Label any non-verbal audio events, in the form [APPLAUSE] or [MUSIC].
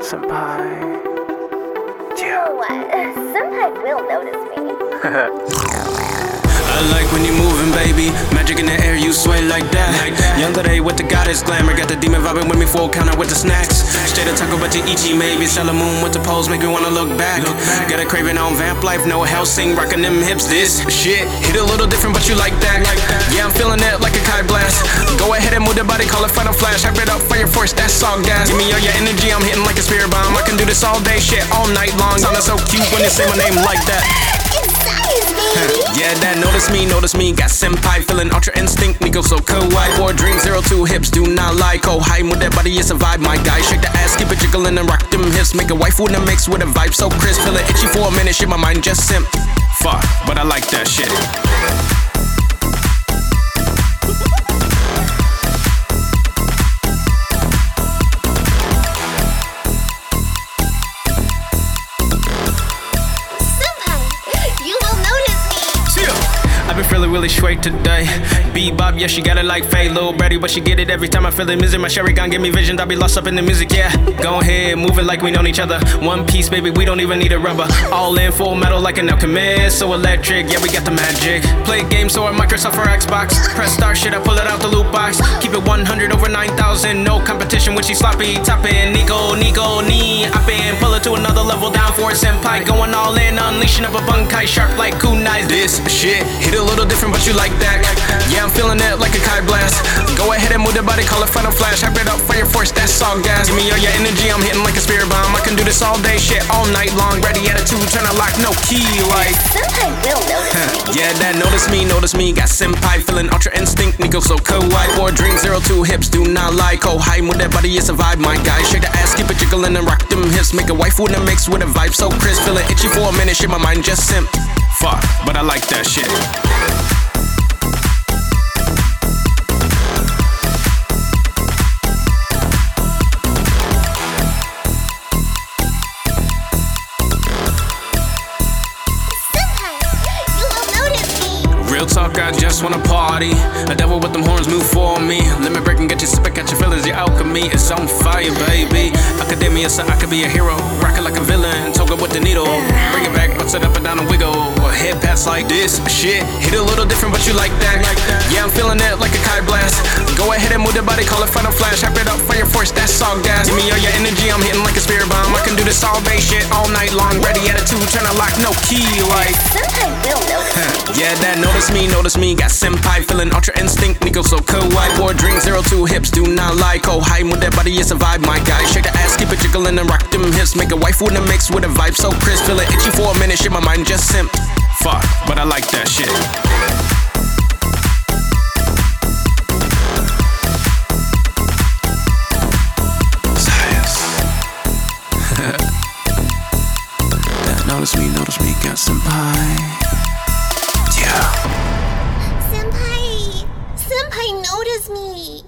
senpai. What? Senpai will notice me. [LAUGHS] [LAUGHS] I like when you moving, baby. Magic in the air, you sway like that. like young today with the goddess glamour. Got the demon vibing with me full counter with the snacks. Straight to Taco Bell to Ichi, maybe. Sailor Moon with the pose, make me wanna look back. Got a craving on vamp life, no Helsing, rocking them hips. This shit hit a little different, but you like that. like Yeah, I'm feeling it like a ki blast. Go ahead and move the body, call it final flash. I it up fire force, that's all gas. Give me all your energy, I'm hitting like a spirit bomb. I can do this all day, shit, all night long. Sounding so cute when you say my name like that. Yeah, that notice me, notice me. Got senpai feeling ultra instinct. Me go so kawaii. Four dream, zero two hips. Do not lie. Go oh, high with that body, it's a vibe. My guy, shake the ass, keep it jiggling and rock them hips. Make a wife with a mix with a vibe so crisp. Feeling itchy for a minute, shit, my mind just simp. Fuck, but I like that shit. Been feeling really straight today. Bebop, yeah, she got it like Faye, little Brady, but she get it every time I feel the music. My sherry gon' give me visions, I be lost up in the music, yeah. Go ahead, move it like we know each other. One piece, baby, we don't even need a rubber. All in full metal like an alchemist, so electric, yeah, we got the magic. Play games or Microsoft or Xbox. Press start shit, I pull it out the loot box. Keep it 100 over 9,000, no competition when she sloppy. Topping, Nico, Nico, knee, I been pull it to another level down for a senpai. Going all in, unleashing up a bankai sharp like kunais. This shit hit a little different, but you like that. Yeah, I'm feeling it like a ki blast. Go ahead and move the body, call it final flash. I it up fire force, that's all gas. Give me all your energy, I'm hitting like a spirit bomb. I can do this all day, shit, all night long. Ready attitude, to lock, no key, like. Senpai will notice. Yeah, that notice me, notice me. Got senpai feeling ultra instinct. Nico so kawaii. Four dreams, zero two hips. Do not lie. Go high with that body, it's a vibe. My guy, shake the ass, keep it jiggling and rock them hips. Make a wife with a mix with a vibe so crisp. Feeling itchy for a minute, shit, my mind just simp. Fuck, but I like that shit. I just wanna party. A devil with them horns move for me. Let me break and get you sipping, catch your feelings. Your alchemy is on fire, baby. Academia, so I could be a hero. Rockin' like a villain, toga with the needle. Bring it back, bounce it up and down and wiggle. Head pass like this. Shit, hit a little different, but you like that. Yeah, I'm feeling it like a ki blast. Go ahead and move the body, call it final flash. Hype it up, fire force, that's all gas. Give me all your energy, I'm hitting like a spirit bomb. I can do this all day, shit, all night long. Ready attitude, tryna lock, no key, like. Senpai will notice me. Yeah, that notice me, notice me. Got senpai feeling ultra instinct. Nico so kawaii. Four drink, zero two hips. Do not lie. Go high with that body, it's a vibe. My guy, shake the ass, keep it jiggling and rock them hips. Make a wife with a mix with a vibe so crisp. Feeling itchy for a minute, shit, my mind just simp. Fuck, but I like that shit. Science. [LAUGHS] notice me, notice me, got senpai. Yeah. Senpai, Senpai notice me.